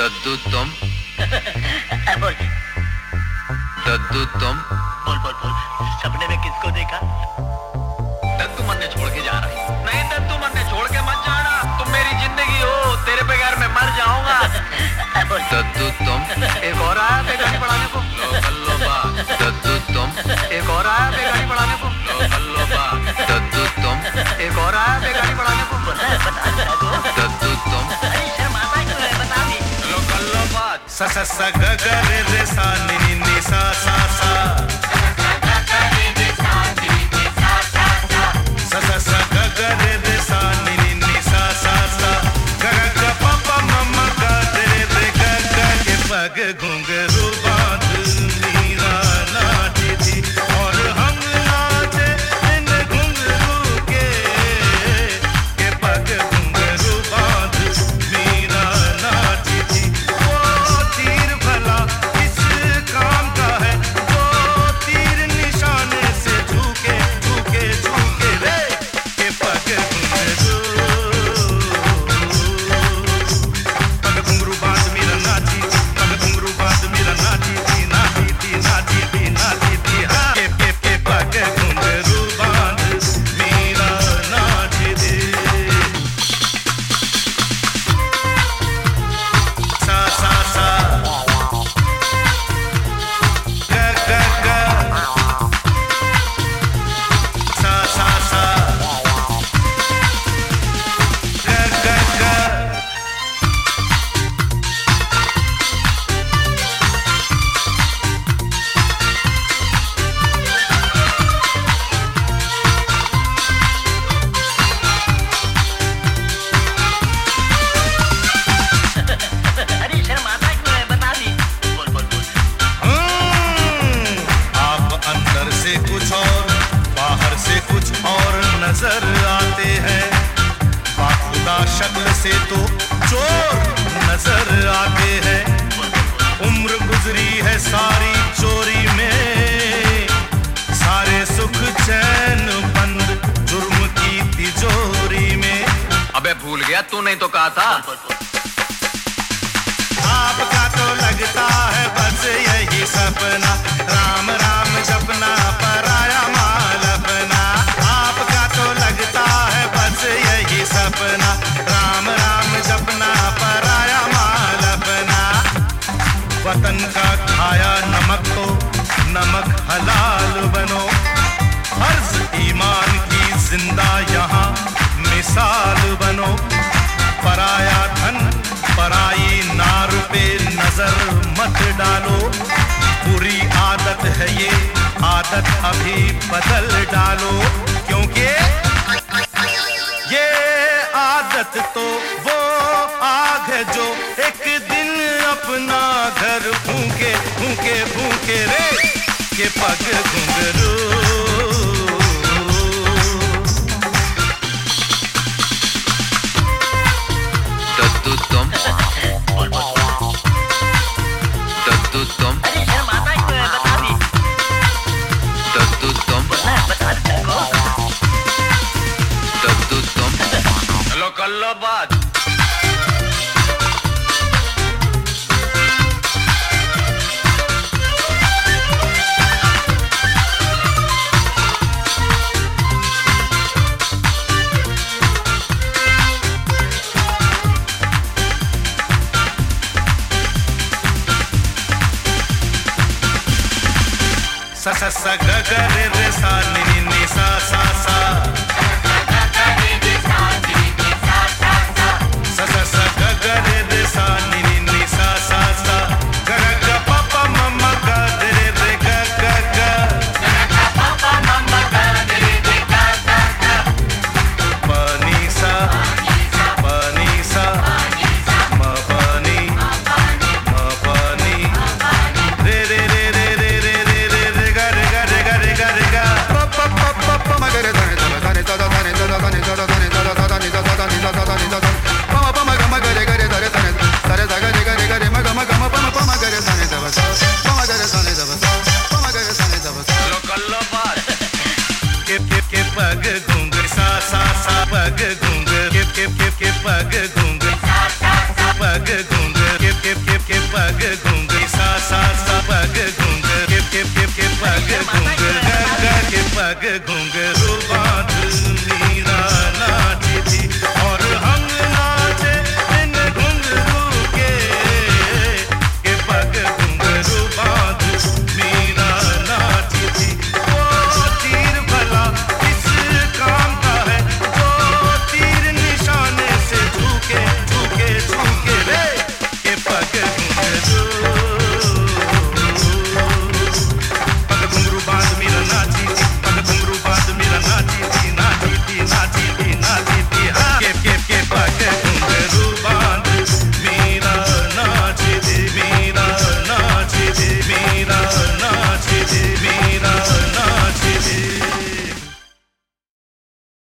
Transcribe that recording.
दद्दू तुम। बोल। दद्दू तुम। बोल बोल बोल। सपने में किसको देखा? दद्दू मन ने छोड़ के जा रहा है। नहीं दद्दू मन ने छोड़ के मत जाना। तुम मेरी ज़िंदगी हो तेरे बगैर मैं मर जाऊँगा। दद्दू तुम। एक और आया बेगाड़ी बढ़ाने को। दद्दू तुम। एक और आया बेगाड़ी बढ़ाने को। दद्दू तुम। एक और आया स स स ग ग रे रे सा नि नि सा सा। नज़र आते हैं। बाखुदा शक्ल से तो चोर नज़र आते हैं। उम्र गुजरी है सारी चोरी में। सारे सुख चैन बंद जुर्म की तिजोरी में। अबे भूल गया, तू नहीं तो कहा था। वतन का खाया नमक तो नमक हलाल बनो। फ़र्ज़ ईमान की ज़िंदा यहाँ मिसाल बनो। पराया धन, पराई नार पे नज़र मत डालो। बुरी आदत है ये, आदत अभी बदल डालो। क्योंकि ये आदत तो वो आग है जो एक दिन अपना पग घुंघरू दद्दू तुम दद्दू तुम दद्दू तुम दद्दू तुम हेलो कल्लो बात। स स सा ग रे रे सा नि नि सा सा सा। पग घूंग के के के के पग घूंग सा सा सा पग घूंग के के के के पग घूंग ग के पग घूंग रूपा